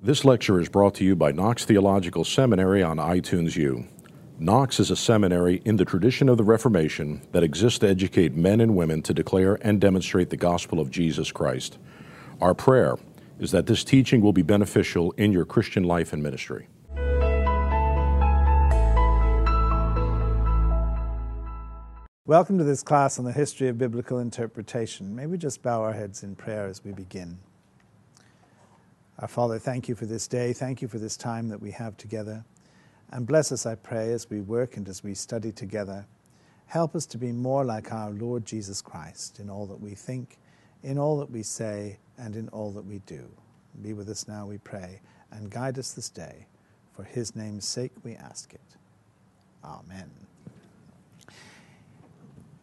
This lecture is brought to you by Knox Theological Seminary on iTunes U. Knox is a seminary in the tradition of the Reformation that exists to educate men and women to declare and demonstrate the gospel of Jesus Christ. Our prayer is that this teaching will be beneficial in your Christian life and ministry. Welcome to this class on the history of biblical interpretation. May we just bow our heads in prayer as we begin. Our Father, thank you for this day. Thank you for this time that we have together. And bless us, I pray, as we work and as we study together. Help us to be more like our Lord Jesus Christ in all that we think, in all that we say, and in all that we do. Be with us now, we pray, and guide us this day. For his name's sake we ask it. Amen.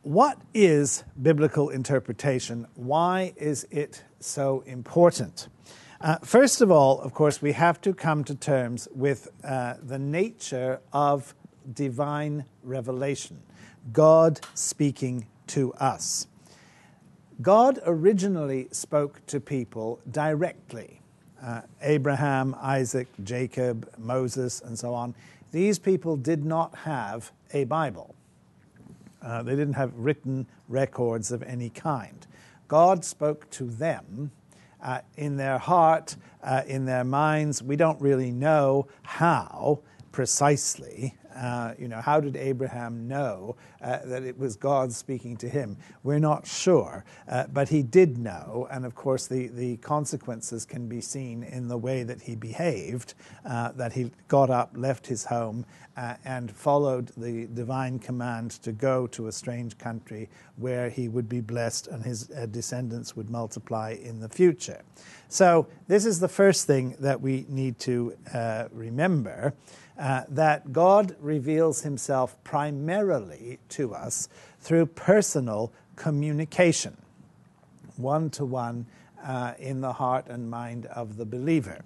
What is biblical interpretation? Why is it so important? Uh, first of all, of course, we have to come to terms with uh, the nature of divine revelation, God speaking to us. God originally spoke to people directly. Uh, Abraham, Isaac, Jacob, Moses, and so on. These people did not have a Bible. Uh, they didn't have written records of any kind. God spoke to them uh, in their heart, uh, in their minds. We don't really know how precisely. Uh, you know, how did Abraham know uh, that it was God speaking to him? We're not sure, uh, but he did know, and of course, the, the consequences can be seen in the way that he behaved. Uh, that he got up, left his home, uh, and followed the divine command to go to a strange country where he would be blessed and his descendants would multiply in the future. So, this is the first thing that we need to remember uh, that God reveals himself primarily to us through personal communication, one to one in the heart and mind of the believer.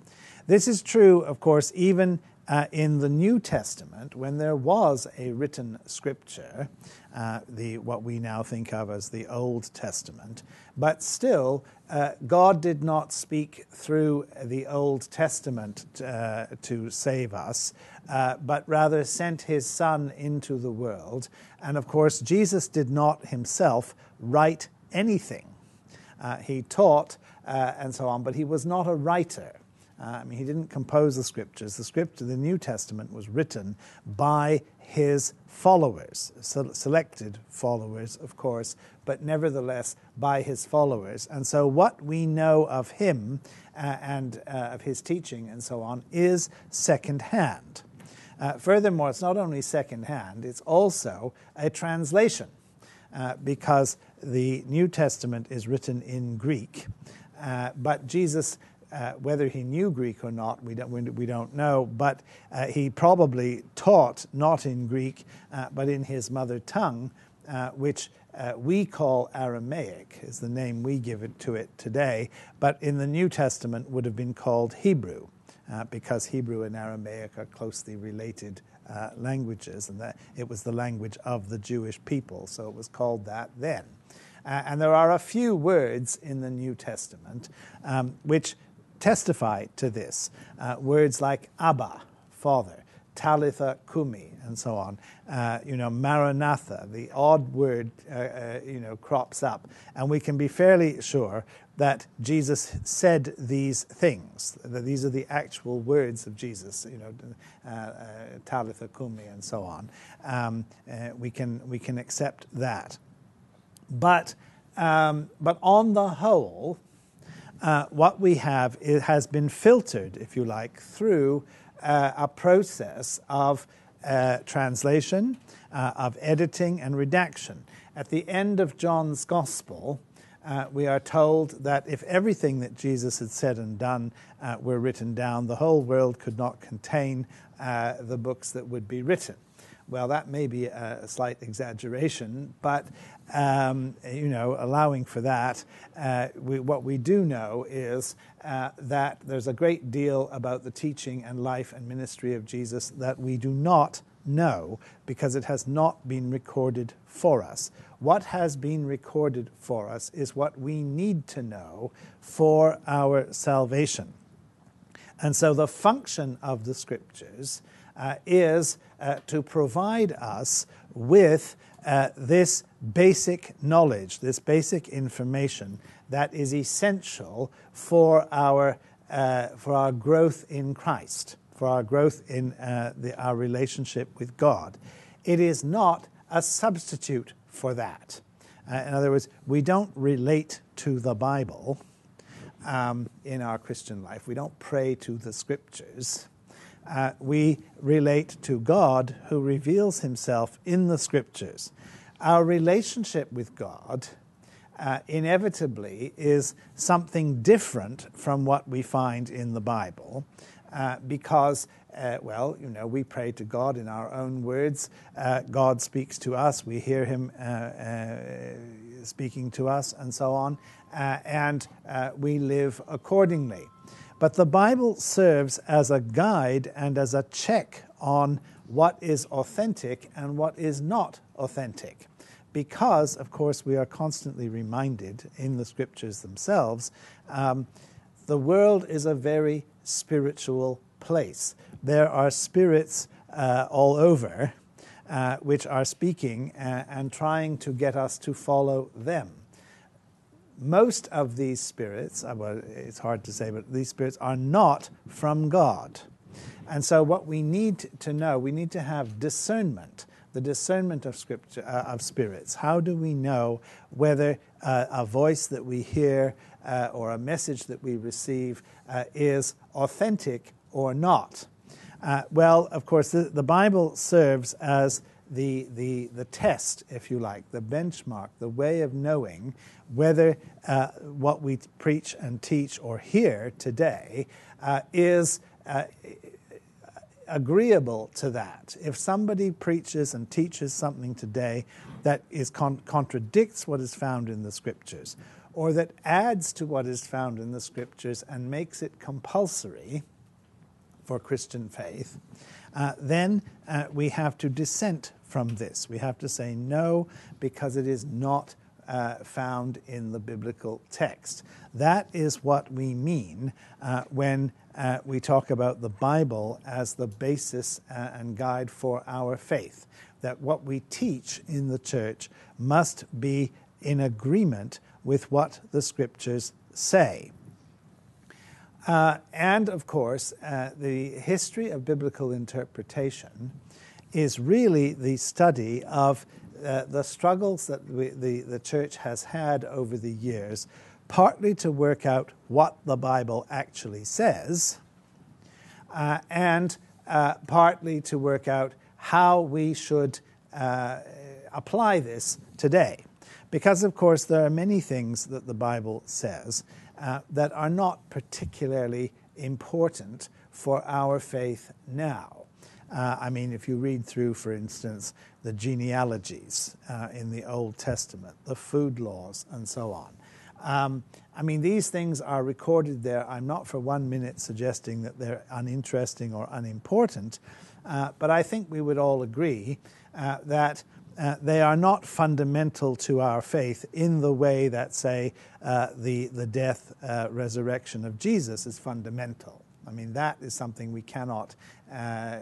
This is true, of course, even uh, in the New Testament, when there was a written scripture, uh, the, what we now think of as the Old Testament, but still, uh, God did not speak through the Old Testament uh, to save us, uh, but rather sent his Son into the world. And of course, Jesus did not himself write anything. Uh, he taught and so on, but he was not a writer. Uh, I mean, he didn't compose the scriptures. The script of the New Testament was written by his followers, selected followers, of course, but nevertheless by his followers. And so, what we know of him uh, and uh, of his teaching and so on is secondhand. Uh, furthermore, it's not only secondhand, it's also a translation uh, because the New Testament is written in Greek. Uh, but Jesus uh, whether he knew Greek or not, we don't, we don't know, but uh, he probably taught not in Greek, uh, but in his mother tongue, uh, which uh, we call Aramaic, is the name we give it to it today, but in the New Testament would have been called Hebrew, uh, because Hebrew and Aramaic are closely related languages, and that it was the language of the Jewish people, so it was called that then. and there are a few words in the New Testament um, which testify to this. Uh, words like Abba, Father, Talitha Kumi, and so on. Uh, you know, Maranatha, the odd word, uh, uh, you know, crops up. And we can be fairly sure that Jesus said these things, that these are the actual words of Jesus, you know, uh, uh, Talitha Kumi, and so on. Um, we, can, we can accept that. But, um, but on the whole, uh, what we have it has been filtered, if you like, through uh, a process of uh, translation, uh, of editing, and redaction. At the end of John's Gospel, uh, we are told that if everything that Jesus had said and done were written down, the whole world could not contain the books that would be written. Well, that may be a slight exaggeration, but um, you know, allowing for that, uh, we, what we do know is uh, that there's a great deal about the teaching and life and ministry of Jesus that we do not know because it has not been recorded for us. What has been recorded for us is what we need to know for our salvation. And so the function of the scriptures uh, is to provide us with uh, this basic knowledge, this basic information that is essential for our, uh, for our growth in Christ, for our growth in uh, the, our relationship with God. It is not a substitute for that. Uh, in other words, we don't relate to the Bible um, in our Christian life. We don't pray to the scriptures. Uh, we relate to God who reveals himself in the scriptures. Our relationship with God uh, inevitably is something different from what we find in the Bible uh, because uh, well, you know, we pray to God in our own words. Uh, God speaks to us. We hear Him uh, speaking to us, and so on. And we live accordingly. But the Bible serves as a guide and as a check on what is authentic and what is not authentic. Because, of course, we are constantly reminded in the scriptures themselves um, the world is a very spiritual place there are spirits uh, all over uh, which are speaking uh, and trying to get us to follow them. Most of these spirits, uh, well, it's hard to say, but these spirits are not from God. And so, what we need to know, we need to have discernment, the discernment of scripture uh, of spirits. How do we know whether uh, a voice that we hear uh, or a message that we receive uh, is authentic or not? Uh, well, of course, the, the, Bible serves as the, the, the test, if you like, the benchmark, the way of knowing whether uh, what we preach and teach or hear today uh, is uh, agreeable to that. If somebody preaches and teaches something today that is con- contradicts what is found in the scriptures, or that adds to what is found in the scriptures and makes it compulsory, for Christian faith, uh, then uh, we have to dissent from this. We have to say no because it is not uh, found in the biblical text. That is what we mean uh, when uh, we talk about the Bible as the basis uh, and guide for our faith. That what we teach in the church must be in agreement with what the scriptures say. Uh, and of course, uh, the history of biblical interpretation is really the study of uh, the struggles that we, the, the church has had over the years, partly to work out what the Bible actually says, uh, and uh, partly to work out how we should uh, apply this today. Because, of course, there are many things that the Bible says that are not particularly important for our faith now. Uh, I mean, if you read through, for instance, the genealogies uh, in the Old Testament, the food laws, and so on. Um, I mean, these things are recorded there. I'm not for one minute suggesting that they're uninteresting or unimportant, uh, but I think we would all agree uh, that uh, they are not fundamental to our faith in the way that, say, uh, the, the death, uh, resurrection of Jesus is fundamental. I mean, that is something we cannot, uh,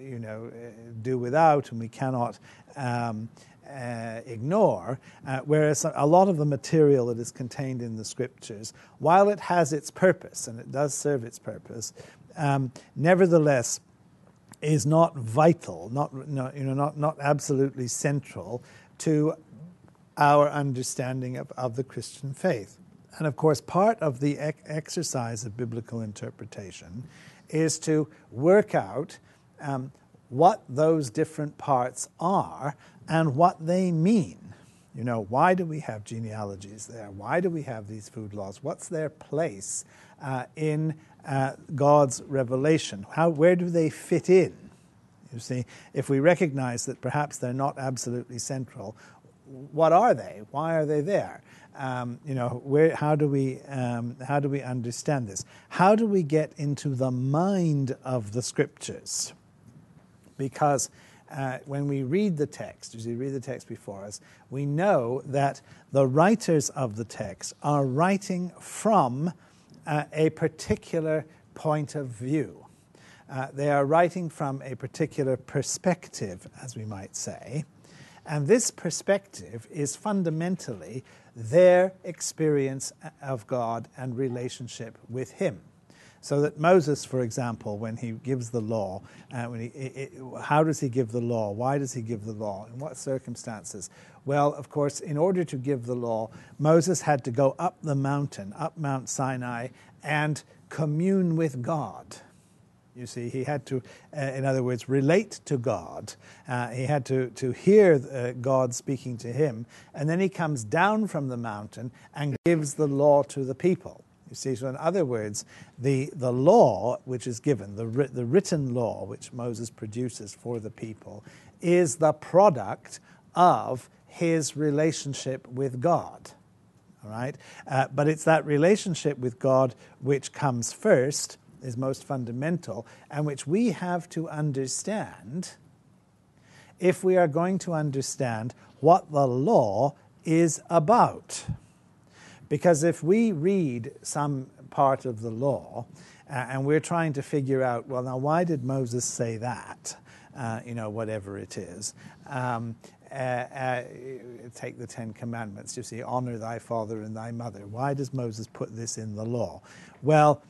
you know, uh, do without, and we cannot um, uh, ignore. whereas a lot of the material that is contained in the scriptures, while it has its purpose and it does serve its purpose, um, nevertheless is not vital, not, you know, not, not absolutely central to our understanding of, of the Christian faith. And of course, part of the exercise of biblical interpretation is to work out um, what those different parts are and what they mean. You know, why do we have genealogies there? Why do we have these food laws? What's their place uh, in uh, God's revelation? How, where do they fit in? You see, if we recognize that perhaps they're not absolutely central, what are they? Why are they there? Um, you know, where, how do we um, how do we understand this? How do we get into the mind of the scriptures? Because uh, when we read the text, as we read the text before us, we know that the writers of the text are writing from uh, a particular point of view. Uh, they are writing from a particular perspective, as we might say. And this perspective is fundamentally their experience of God and relationship with Him. So that Moses, for example, when he gives the law, uh, when he, it, it, how does he give the law? Why does he give the law? In what circumstances? Well, of course, in order to give the law, Moses had to go up the mountain, up Mount Sinai, and commune with God. You see, he had to, uh, in other words, relate to God. Uh, he had to, to hear uh, God speaking to him. And then he comes down from the mountain and gives the law to the people. You see, so in other words, the, the law which is given, the, the written law which Moses produces for the people, is the product of his relationship with God. All right? Uh, but it's that relationship with God which comes first, is most fundamental, and which we have to understand if we are going to understand what the law is about. Because if we read some part of the law uh, and we're trying to figure out, well, now why did Moses say that? Uh, you know, whatever it is. Um, uh, uh, take the Ten Commandments. You see, honor thy father and thy mother. Why does Moses put this in the law? Well,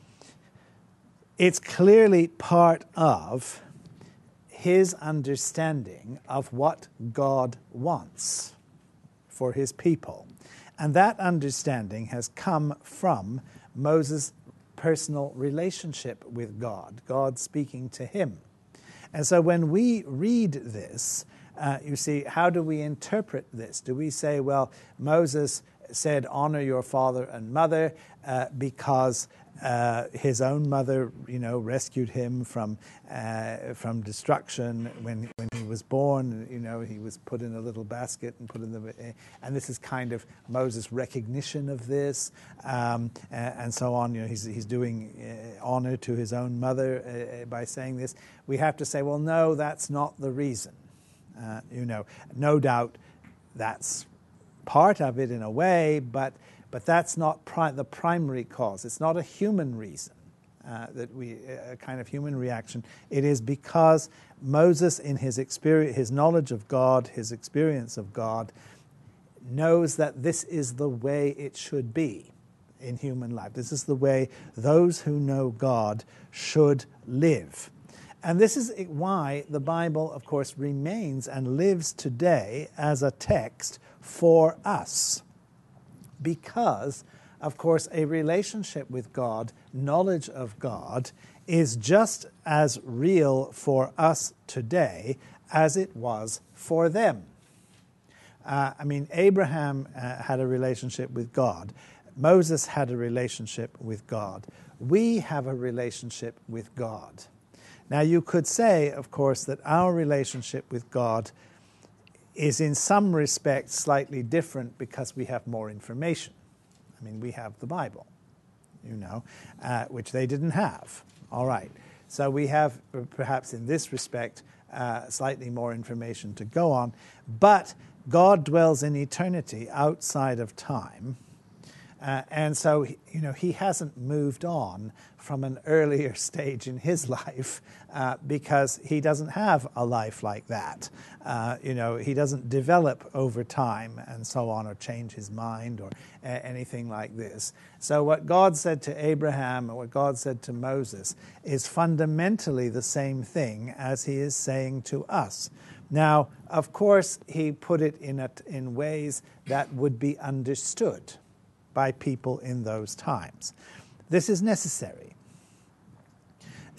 it's clearly part of his understanding of what God wants for his people. And that understanding has come from Moses' personal relationship with God, God speaking to him. And so when we read this, uh, you see, how do we interpret this? Do we say, well, Moses said, honor your father and mother uh, because uh, his own mother, you know, rescued him from uh, from destruction when when he was born. You know, he was put in a little basket and put in the. And this is kind of Moses' recognition of this, um, and, so on. You know, he's he's doing uh, honor to his own mother uh, by saying this. We have to say, well, no, that's not the reason. Uh, you know, no doubt, that's part of it in a way, but but that's not pri- the primary cause. It's not a human reason. Uh, that we a kind of human reaction. It is because Moses, in his experience, his knowledge of God, his experience of God, knows that this is the way it should be in human life. This is the way those who know God should live. And this is why the Bible, of course, remains and lives today as a text for us because, of course, a relationship with God, knowledge of God, is just as real for us today as it was for them. Uh, I mean, Abraham uh, had a relationship with God. Moses had a relationship with God. We have a relationship with God. Now, you could say, of course, that our relationship with God is in some respects slightly different because we have more information. I mean, we have the Bible, you know, uh, which they didn't have. All right. So we have, uh, perhaps in this respect, uh, slightly more information to go on. But God dwells in eternity outside of time. Uh, and so, you know, he hasn't moved on from an earlier stage in his life uh, because he doesn't have a life like that. Uh, you know, he doesn't develop over time and so on, or change his mind, or anything like this. So, what God said to Abraham or what God said to Moses is fundamentally the same thing as he is saying to us. Now, of course, he put it in, a, in ways that would be understood by people in those times. This is necessary.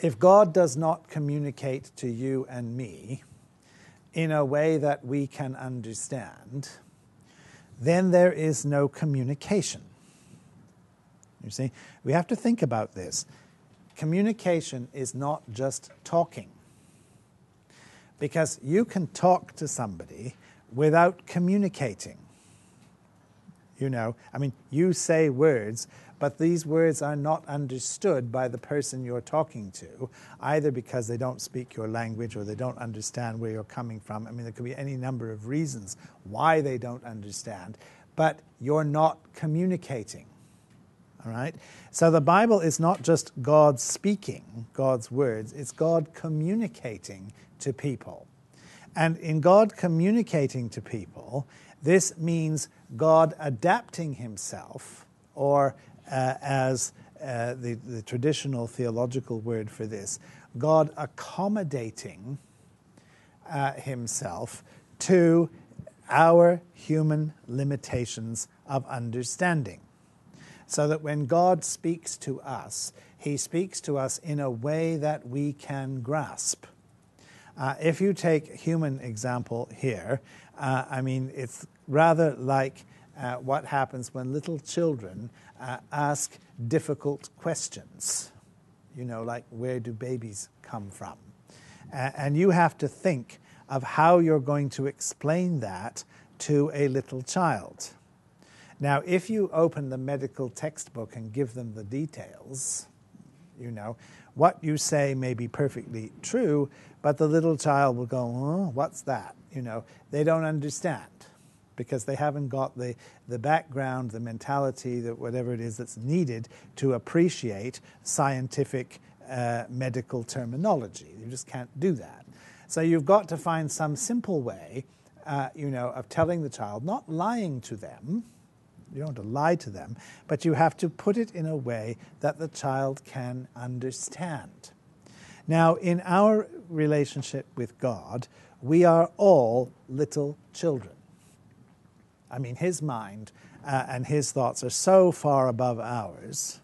If God does not communicate to you and me in a way that we can understand, then there is no communication. You see, we have to think about this. Communication is not just talking. Because you can talk to somebody without communicating. You know, I mean, you say words, but these words are not understood by the person you're talking to, either because they don't speak your language or they don't understand where you're coming from. I mean, there could be any number of reasons why they don't understand, but you're not communicating. All right? So the Bible is not just God speaking God's words, it's God communicating to people. And in God communicating to people, this means God adapting himself, or uh, as uh, the, the traditional theological word for this, God accommodating uh, himself to our human limitations of understanding. So that when God speaks to us, he speaks to us in a way that we can grasp. Uh, if you take human example here, uh, I mean, it's rather like uh, what happens when little children uh, ask difficult questions. You know, like where do babies come from? and you have to think of how you're going to explain that to a little child. Now, if you open the medical textbook and give them the details, you know, what you say may be perfectly true, but the little child will go, what's that? You know, they don't understand because they haven't got the, the background, the mentality, that whatever it is that's needed to appreciate scientific uh, medical terminology. You just can't do that. So you've got to find some simple way, uh, you know, of telling the child, not lying to them. You don't have to lie to them, but you have to put it in a way that the child can understand. Now, in our relationship with God, we are all little children. I mean, his mind uh, and his thoughts are so far above ours.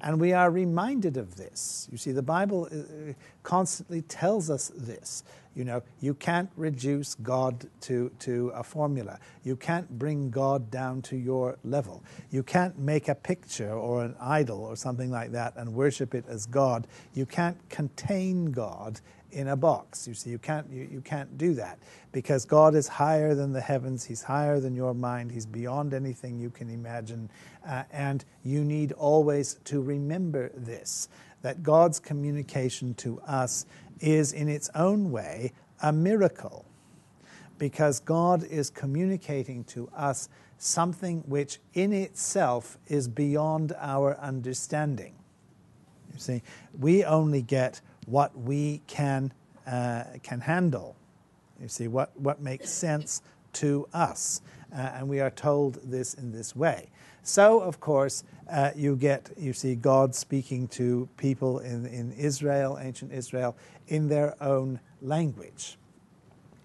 And we are reminded of this. You see, the Bible uh, constantly tells us this. You know, you can't reduce God to, to a formula. You can't bring God down to your level. You can't make a picture or an idol or something like that and worship it as God. You can't contain God in a box. You see, you can't, you, you can't do that because God is higher than the heavens. He's higher than your mind. He's beyond anything you can imagine. Uh, and you need always to remember this that God's communication to us is, in its own way, a miracle because God is communicating to us something which in itself is beyond our understanding. You see, we only get what we can, uh, can handle. You see, what, what makes sense to us. Uh, and we are told this in this way. So, of course, uh, you get, you see God speaking to people in, in Israel, ancient Israel, in their own language,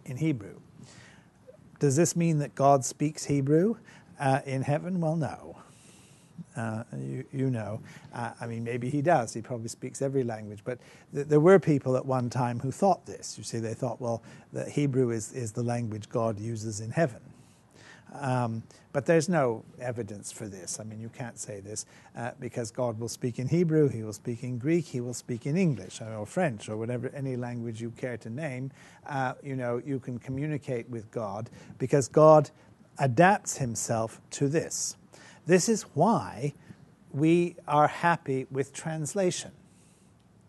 in Hebrew. Does this mean that God speaks Hebrew uh, in heaven? Well, no. Uh, you, you, know. Uh, I mean, maybe he does. He probably speaks every language. But th- there were people at one time who thought this. You see, they thought, well, that Hebrew is, is the language God uses in heaven. Um, but there's no evidence for this. I mean, you can't say this uh, because God will speak in Hebrew, He will speak in Greek, He will speak in English or French or whatever, any language you care to name. Uh, you know, you can communicate with God because God adapts Himself to this. This is why we are happy with translation.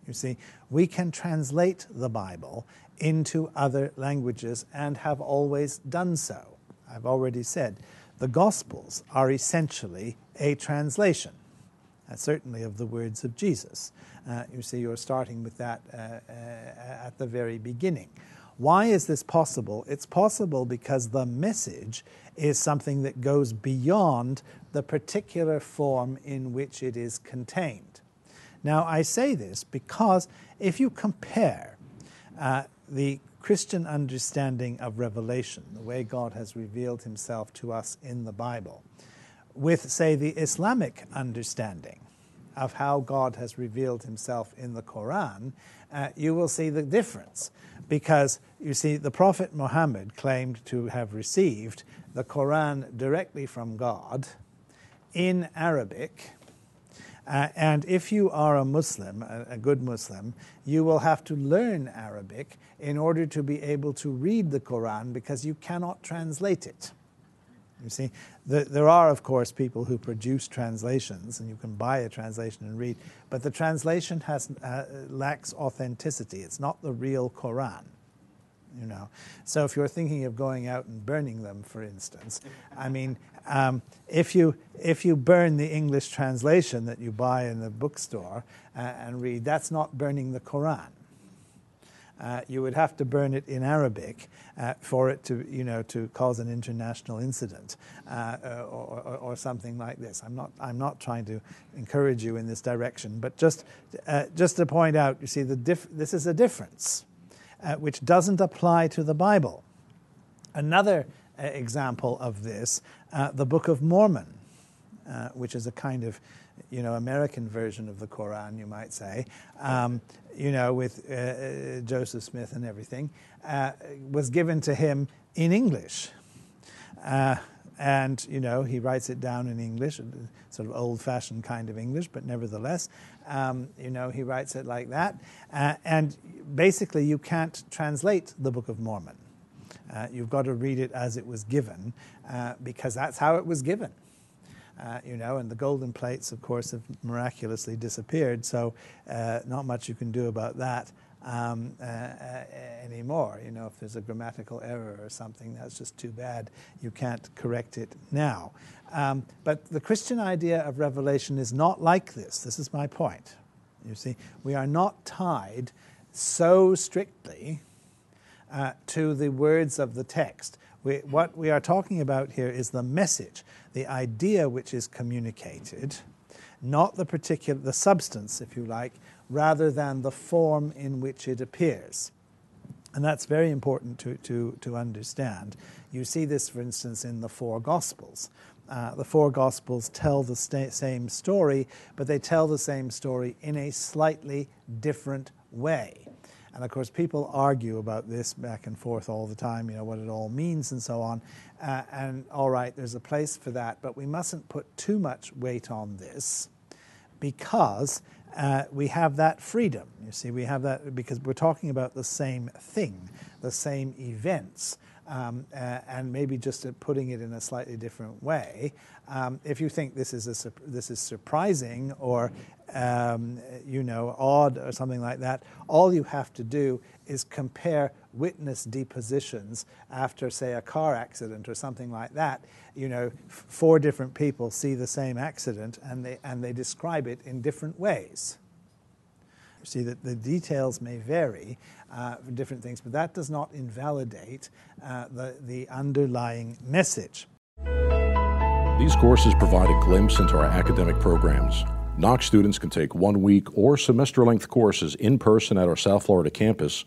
You see, we can translate the Bible into other languages and have always done so. I've already said the Gospels are essentially a translation, uh, certainly of the words of Jesus. Uh, you see, you're starting with that uh, uh at the very beginning. Why is this possible? It's possible because the message is something that goes beyond the particular form in which it is contained. Now, I say this because if you compare uh, the Christian understanding of revelation, the way God has revealed himself to us in the Bible, with, say, the Islamic understanding of how God has revealed himself in the Quran, uh, you will see the difference. Because, you see, the Prophet Muhammad claimed to have received the Quran directly from God in Arabic. Uh, and if you are a Muslim, a, a, good Muslim, you will have to learn Arabic in order to be able to read the Quran because you cannot translate it. You see, the, there are, of course, people who produce translations, and you can buy a translation and read, but the translation has, uh, lacks authenticity. It's not the real Quran. You know, so if you're thinking of going out and burning them, for instance, I mean, um, if you if you burn the English translation that you buy in the bookstore uh, and read, that's not burning the Quran. Uh, you would have to burn it in Arabic uh, for it to, you know, to cause an international incident uh, or, or, or, something like this. I'm not, I'm not trying to encourage you in this direction, but just, uh, just to point out, you see, the this is a difference uh, which doesn't apply to the Bible. Another example of this, the Book of Mormon, which is a kind of you know, American version of the Quran, you might say, um, you know, with uh, uh, Joseph Smith and everything, uh, was given to him in English. Uh, and, you know, he writes it down in English, sort of old fashioned kind of English, but nevertheless, um, you know, he writes it like that. Uh, and basically, you can't translate the Book of Mormon. Uh, you've got to read it as it was given because that's how it was given. Uh, you know, and the golden plates, of course, have miraculously disappeared. So, uh, not much you can do about that um, uh, uh, anymore. You know, if there's a grammatical error or something, that's just too bad. You can't correct it now. Um, but the Christian idea of revelation is not like this. This is my point. You see, we are not tied so strictly uh, to the words of the text. We, what we are talking about here is the message, the idea which is communicated, not the particular, the substance, if you like, rather than the form in which it appears. And that's very important to, to, to understand. You see this, for instance, in the four Gospels. Uh, the four Gospels tell the sta- same story, but they tell the same story in a slightly different way. And of course, people argue about this back and forth all the time, you know, what it all means and so on. Uh, and all right, there's a place for that, but we mustn't put too much weight on this because uh, we have that freedom. You see, we have that because we're talking about the same thing, the same events um, uh, and maybe just putting it in a slightly different way. Um, if you think this is a, this is surprising or um, you know odd or something like that, all you have to do is compare witness depositions after, say, a car accident or something like that. You know, four different people see the same accident and they and they describe it in different ways. You see that the details may vary uh, for different things, but that does not invalidate uh, the, the underlying message. These courses provide a glimpse into our academic programs. Knox students can take one week or semester length courses in person at our South Florida campus